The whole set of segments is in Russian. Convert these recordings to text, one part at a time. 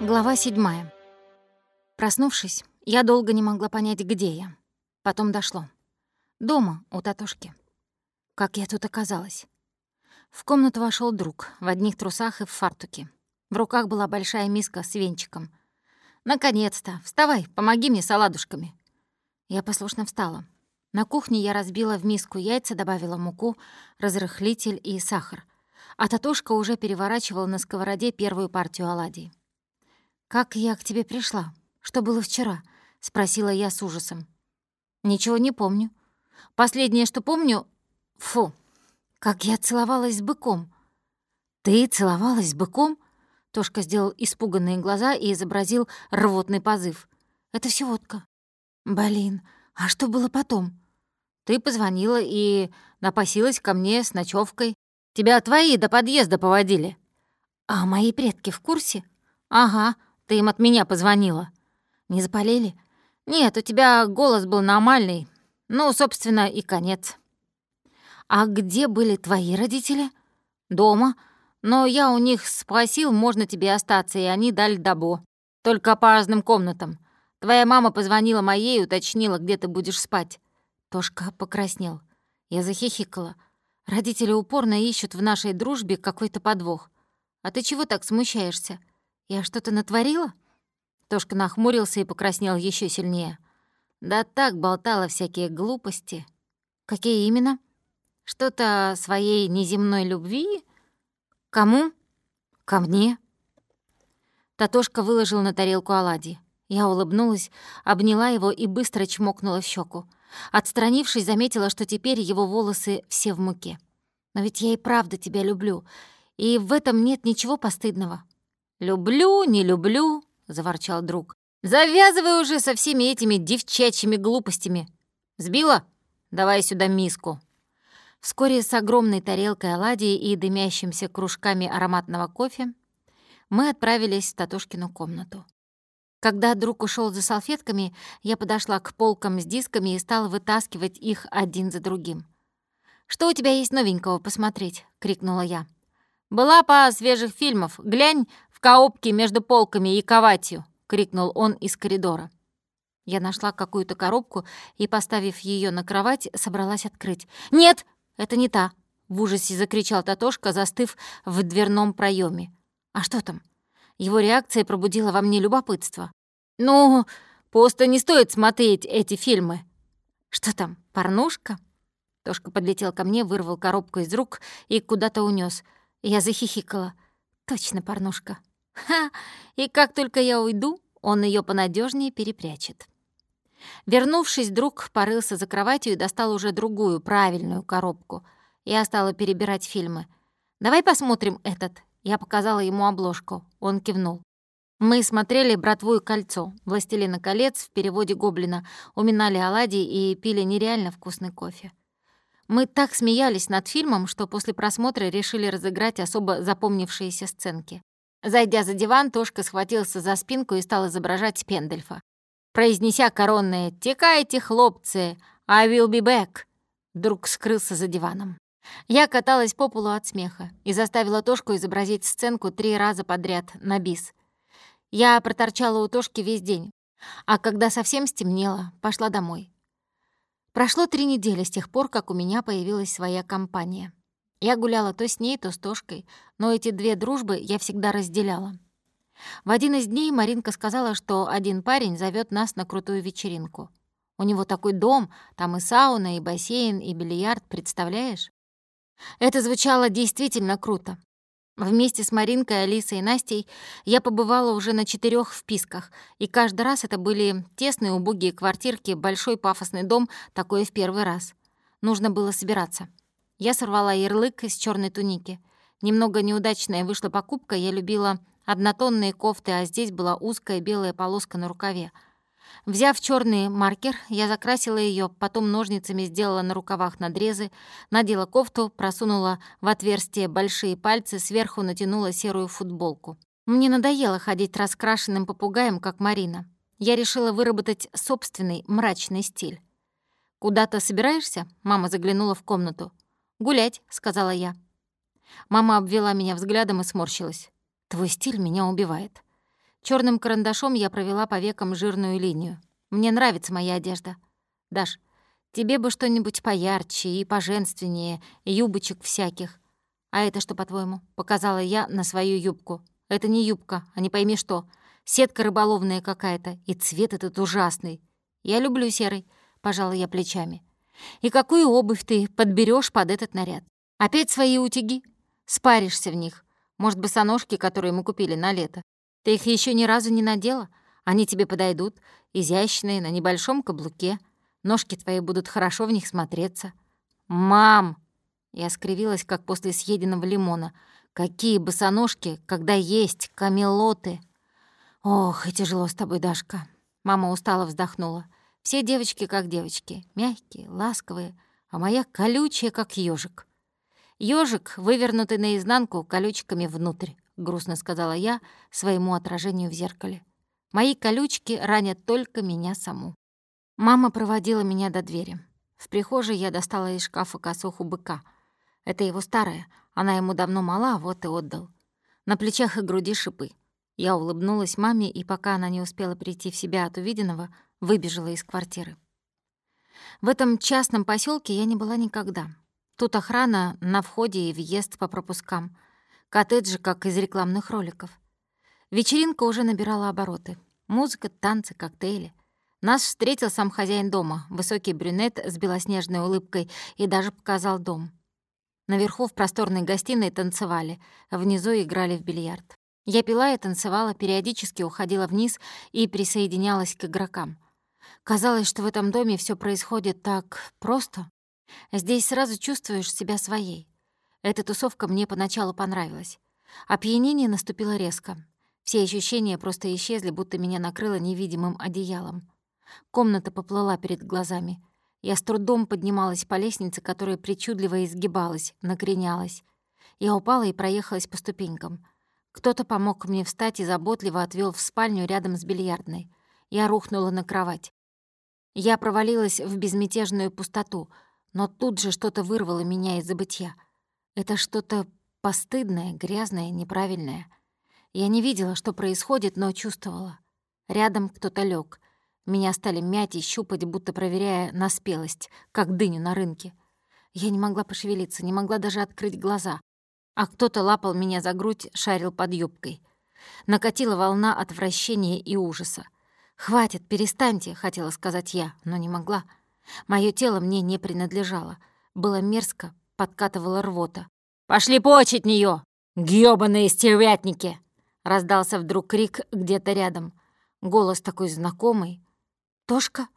Глава седьмая. Проснувшись, я долго не могла понять, где я. Потом дошло. Дома, у Татушки. Как я тут оказалась? В комнату вошел друг, в одних трусах и в фартуке. В руках была большая миска с венчиком. «Наконец-то! Вставай, помоги мне с оладушками!» Я послушно встала. На кухне я разбила в миску яйца, добавила муку, разрыхлитель и сахар. А Татушка уже переворачивала на сковороде первую партию оладий. «Как я к тебе пришла? Что было вчера?» — спросила я с ужасом. «Ничего не помню. Последнее, что помню... Фу, как я целовалась с быком». «Ты целовалась с быком?» Тошка сделал испуганные глаза и изобразил рвотный позыв. «Это все водка». «Блин, а что было потом?» «Ты позвонила и напасилась ко мне с ночевкой. Тебя твои до подъезда поводили». «А мои предки в курсе?» «Ага, ты им от меня позвонила. Не запалили? Нет, у тебя голос был нормальный. Ну, собственно, и конец. А где были твои родители? Дома. Но я у них спросил, можно тебе остаться, и они дали добо. Только по разным комнатам. Твоя мама позвонила моей и уточнила, где ты будешь спать. Тошка покраснел. Я захихикала. Родители упорно ищут в нашей дружбе какой-то подвох. А ты чего так смущаешься? «Я что-то натворила?» Тошка нахмурился и покраснел еще сильнее. «Да так болтала всякие глупости». «Какие именно?» «Что-то своей неземной любви?» «Кому?» «Ко мне». Татошка выложил на тарелку оладьи. Я улыбнулась, обняла его и быстро чмокнула в щеку. Отстранившись, заметила, что теперь его волосы все в муке. «Но ведь я и правда тебя люблю, и в этом нет ничего постыдного. «Люблю, не люблю», — заворчал друг. «Завязывай уже со всеми этими девчачьими глупостями. Сбила? Давай сюда миску». Вскоре с огромной тарелкой оладий и дымящимся кружками ароматного кофе мы отправились в Татушкину комнату. Когда друг ушел за салфетками, я подошла к полкам с дисками и стала вытаскивать их один за другим. «Что у тебя есть новенького посмотреть?» — крикнула я. «Была по свежих фильмов. Глянь, в коопке между полками и кроватью!» — крикнул он из коридора. Я нашла какую-то коробку и, поставив ее на кровать, собралась открыть. «Нет, это не та!» — в ужасе закричал Татошка, застыв в дверном проеме. «А что там?» Его реакция пробудила во мне любопытство. «Ну, просто не стоит смотреть эти фильмы». «Что там, порнушка?» Тошка подлетел ко мне, вырвал коробку из рук и куда-то унес. Я захихикала. «Точно порнушка». Ха! И как только я уйду, он ее понадежнее перепрячет. Вернувшись, друг порылся за кроватью и достал уже другую, правильную коробку. Я стала перебирать фильмы. «Давай посмотрим этот». Я показала ему обложку. Он кивнул. Мы смотрели «Братву и кольцо», «Властелина колец» в переводе Гоблина, уминали оладьи и пили нереально вкусный кофе. Мы так смеялись над фильмом, что после просмотра решили разыграть особо запомнившиеся сценки. Зайдя за диван, Тошка схватился за спинку и стал изображать Пендельфа. Произнеся коронное «Текайте, хлопцы! I will be back!» Вдруг скрылся за диваном. Я каталась по полу от смеха и заставила Тошку изобразить сценку три раза подряд на бис. Я проторчала у Тошки весь день, а когда совсем стемнело, пошла домой. Прошло три недели с тех пор, как у меня появилась своя компания. Я гуляла то с ней, то с Тошкой, но эти две дружбы я всегда разделяла. В один из дней Маринка сказала, что один парень зовет нас на крутую вечеринку. У него такой дом, там и сауна, и бассейн, и бильярд, представляешь? Это звучало действительно круто. Вместе с Маринкой, Алисой и Настей я побывала уже на четырех вписках, и каждый раз это были тесные убогие квартирки, большой пафосный дом, такое в первый раз. Нужно было собираться. Я сорвала ярлык из черной туники. Немного неудачная вышла покупка, я любила однотонные кофты, а здесь была узкая белая полоска на рукаве. Взяв черный маркер, я закрасила ее, потом ножницами сделала на рукавах надрезы, надела кофту, просунула в отверстие большие пальцы, сверху натянула серую футболку. Мне надоело ходить раскрашенным попугаем, как Марина. Я решила выработать собственный мрачный стиль. «Куда-то собираешься?» — мама заглянула в комнату. «Гулять», — сказала я. Мама обвела меня взглядом и сморщилась. «Твой стиль меня убивает». Черным карандашом я провела по векам жирную линию. Мне нравится моя одежда. Даш, тебе бы что-нибудь поярче и поженственнее, юбочек всяких. А это что, по-твоему? Показала я на свою юбку. Это не юбка, а не пойми что. Сетка рыболовная какая-то, и цвет этот ужасный. Я люблю серый, пожала я плечами. И какую обувь ты подберешь под этот наряд? Опять свои утюги? Спаришься в них. Может, босоножки, которые мы купили на лето. Ты их еще ни разу не надела? Они тебе подойдут, изящные, на небольшом каблуке. Ножки твои будут хорошо в них смотреться. «Мам!» Я скривилась, как после съеденного лимона. «Какие босоножки, когда есть камелоты!» «Ох, и тяжело с тобой, Дашка!» Мама устало вздохнула. «Все девочки как девочки, мягкие, ласковые, а моя колючая, как ежик. Ёжик, вывернутый наизнанку, колючками внутрь грустно сказала я своему отражению в зеркале. Мои колючки ранят только меня саму. Мама проводила меня до двери. В прихожей я достала из шкафа косуху быка. Это его старая, она ему давно мала, вот и отдал. На плечах и груди шипы. Я улыбнулась маме, и пока она не успела прийти в себя от увиденного, выбежала из квартиры. В этом частном поселке я не была никогда. Тут охрана на входе и въезд по пропускам — Коттеджи, как из рекламных роликов. Вечеринка уже набирала обороты. Музыка, танцы, коктейли. Нас встретил сам хозяин дома, высокий брюнет с белоснежной улыбкой, и даже показал дом. Наверху в просторной гостиной танцевали, внизу играли в бильярд. Я пила и танцевала, периодически уходила вниз и присоединялась к игрокам. Казалось, что в этом доме все происходит так просто. Здесь сразу чувствуешь себя своей. Эта тусовка мне поначалу понравилась. Опьянение наступило резко. Все ощущения просто исчезли, будто меня накрыло невидимым одеялом. Комната поплыла перед глазами. Я с трудом поднималась по лестнице, которая причудливо изгибалась, накренялась. Я упала и проехалась по ступенькам. Кто-то помог мне встать и заботливо отвел в спальню рядом с бильярдной. Я рухнула на кровать. Я провалилась в безмятежную пустоту, но тут же что-то вырвало меня из забытья — это что-то постыдное, грязное, неправильное. Я не видела, что происходит, но чувствовала. Рядом кто-то лег. Меня стали мять и щупать, будто проверяя на спелость, как дыню на рынке. Я не могла пошевелиться, не могла даже открыть глаза. А кто-то лапал меня за грудь, шарил под юбкой. Накатила волна отвращения и ужаса. «Хватит, перестаньте», — хотела сказать я, но не могла. Моё тело мне не принадлежало. Было мерзко, подкатывала рвота. «Пошли прочь от неё, грёбаные стервятники!» Раздался вдруг крик где-то рядом. Голос такой знакомый. «Тошка?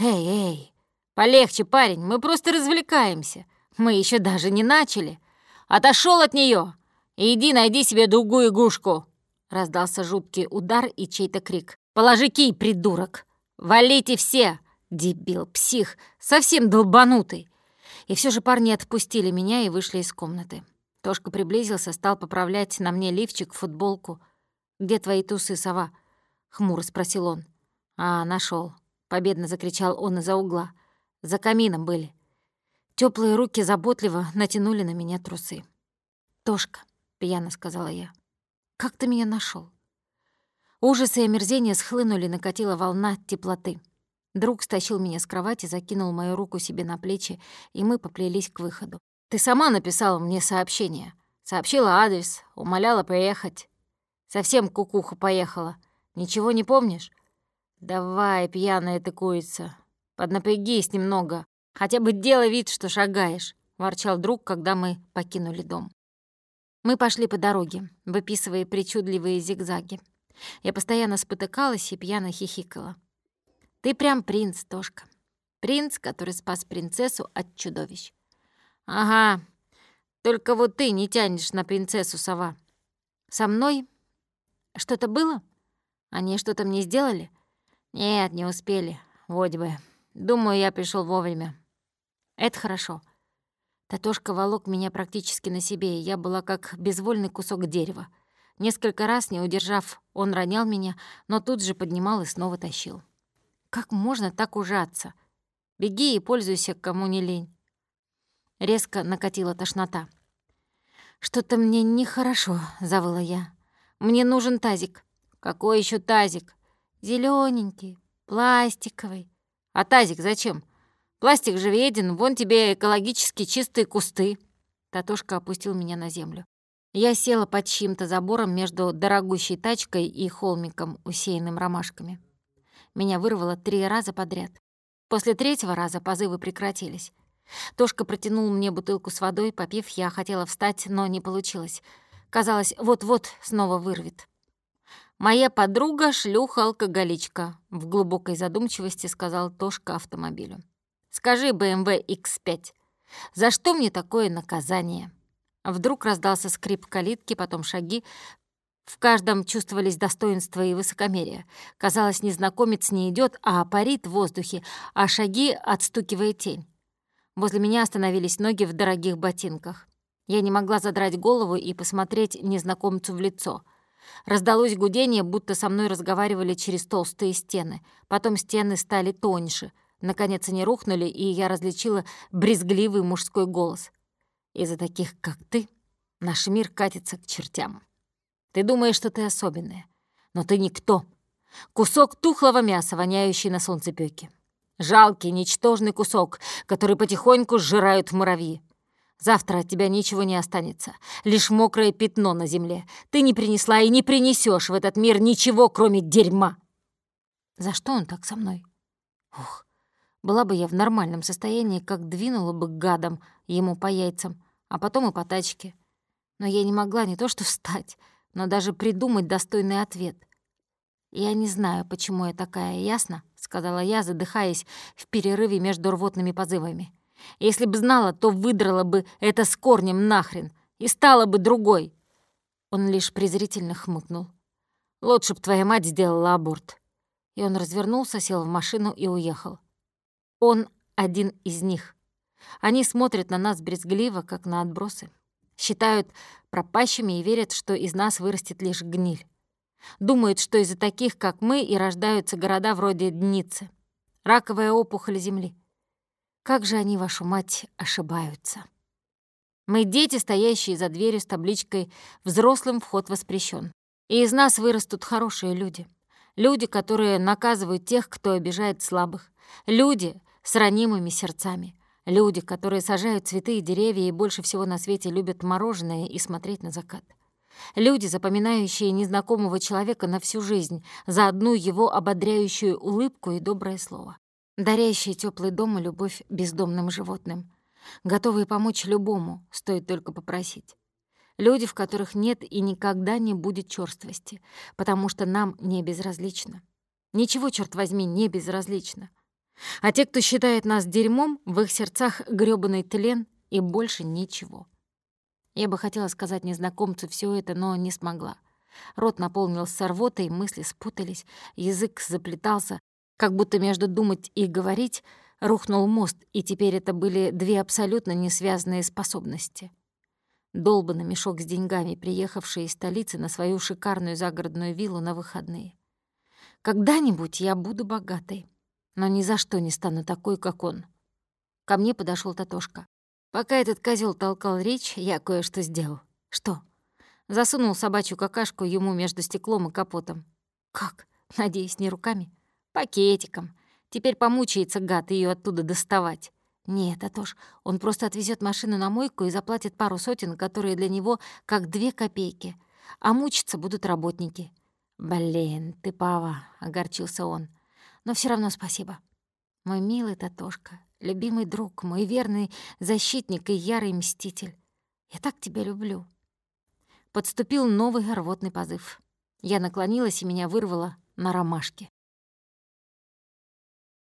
Эй, эй! Полегче, парень, мы просто развлекаемся. Мы еще даже не начали. Отошел от нее! Иди найди себе другую игрушку!» Раздался жуткий удар и чей-то крик. «Положи кий, придурок! Валите все! Дебил, псих, совсем долбанутый! И все же парни отпустили меня и вышли из комнаты. Тошка приблизился, стал поправлять на мне лифчик, футболку. «Где твои тусы, сова?» — хмуро спросил он. «А, нашел. победно закричал он из-за угла. «За камином были». Теплые руки заботливо натянули на меня трусы. «Тошка», — пьяно сказала я, — «как ты меня нашел? Ужасы и омерзение схлынули, накатила волна теплоты. Друг стащил меня с кровати, закинул мою руку себе на плечи, и мы поплелись к выходу. «Ты сама написала мне сообщение. Сообщила адрес, умоляла приехать. Совсем кукуха поехала. Ничего не помнишь? Давай, пьяная ты курица, поднапрягись немного. Хотя бы делай вид, что шагаешь», — ворчал друг, когда мы покинули дом. Мы пошли по дороге, выписывая причудливые зигзаги. Я постоянно спотыкалась и пьяно хихикала. Ты прям принц, Тошка. Принц, который спас принцессу от чудовищ. Ага, только вот ты не тянешь на принцессу, сова. Со мной что-то было? Они что-то мне сделали? Нет, не успели. Вот бы. Думаю, я пришел вовремя. Это хорошо. Татошка волок меня практически на себе, и я была как безвольный кусок дерева. Несколько раз, не удержав, он ронял меня, но тут же поднимал и снова тащил. Как можно так ужаться? Беги и пользуйся, кому не лень. Резко накатила тошнота. «Что-то мне нехорошо», — завыла я. «Мне нужен тазик». Какой еще тазик? Зелененький, пластиковый. А тазик зачем? Пластик же веден, вон тебе экологически чистые кусты. Татушка опустил меня на землю. Я села под чьим-то забором между дорогущей тачкой и холмиком, усеянным ромашками. Меня вырвало три раза подряд. После третьего раза позывы прекратились. Тошка протянул мне бутылку с водой, попив, я хотела встать, но не получилось. Казалось, вот-вот снова вырвет. «Моя подруга — шлюха-алкоголичка», — в глубокой задумчивости сказал Тошка автомобилю. «Скажи, BMW X5, за что мне такое наказание?» Вдруг раздался скрип калитки, потом шаги. В каждом чувствовались достоинства и высокомерие. Казалось, незнакомец не идет, а парит в воздухе, а шаги отстукивает тень. Возле меня остановились ноги в дорогих ботинках. Я не могла задрать голову и посмотреть незнакомцу в лицо. Раздалось гудение, будто со мной разговаривали через толстые стены. Потом стены стали тоньше. Наконец они рухнули, и я различила брезгливый мужской голос. Из-за таких, как ты, наш мир катится к чертям. Ты думаешь, что ты особенная, но ты никто. Кусок тухлого мяса, воняющий на солнцепёке. Жалкий, ничтожный кусок, который потихоньку сжирают муравьи. Завтра от тебя ничего не останется, лишь мокрое пятно на земле. Ты не принесла и не принесешь в этот мир ничего, кроме дерьма. За что он так со мной? Ух, была бы я в нормальном состоянии, как двинула бы гадом ему по яйцам а потом и по тачке. Но я не могла не то что встать, но даже придумать достойный ответ. «Я не знаю, почему я такая, ясно?» — сказала я, задыхаясь в перерыве между рвотными позывами. «Если бы знала, то выдрала бы это с корнем нахрен и стала бы другой». Он лишь презрительно хмыкнул. «Лучше б твоя мать сделала аборт». И он развернулся, сел в машину и уехал. Он один из них. Они смотрят на нас брезгливо, как на отбросы. Считают пропащими и верят, что из нас вырастет лишь гниль. Думают, что из-за таких, как мы, и рождаются города вроде Дницы. Раковая опухоль Земли. Как же они, вашу мать, ошибаются. Мы дети, стоящие за дверью с табличкой «Взрослым вход воспрещен». И из нас вырастут хорошие люди. Люди, которые наказывают тех, кто обижает слабых. Люди с ранимыми сердцами. Люди, которые сажают цветы и деревья и больше всего на свете любят мороженое и смотреть на закат. Люди, запоминающие незнакомого человека на всю жизнь за одну его ободряющую улыбку и доброе слово. Дарящие теплый дом и любовь бездомным животным. Готовые помочь любому, стоит только попросить. Люди, в которых нет и никогда не будет черствости, потому что нам не безразлично. Ничего, черт возьми, не безразлично. А те, кто считает нас дерьмом, в их сердцах грёбаный тлен и больше ничего. Я бы хотела сказать незнакомцу все это, но не смогла. Рот наполнился рвотой, мысли спутались, язык заплетался, как будто между думать и говорить рухнул мост, и теперь это были две абсолютно несвязанные способности. Долбанный мешок с деньгами, приехавший из столицы на свою шикарную загородную виллу на выходные. Когда-нибудь я буду богатой но ни за что не стану такой, как он. Ко мне подошел Татошка. Пока этот козел толкал речь, я кое-что сделал. Что? Засунул собачью какашку ему между стеклом и капотом. Как? Надеюсь, не руками? Пакетиком. Теперь помучается гад ее оттуда доставать. Нет, Атош, он просто отвезет машину на мойку и заплатит пару сотен, которые для него как две копейки. А мучиться будут работники. «Блин, ты права», — огорчился он но все равно спасибо. Мой милый Татошка, любимый друг, мой верный защитник и ярый мститель. Я так тебя люблю. Подступил новый рвотный позыв. Я наклонилась и меня вырвало на ромашке.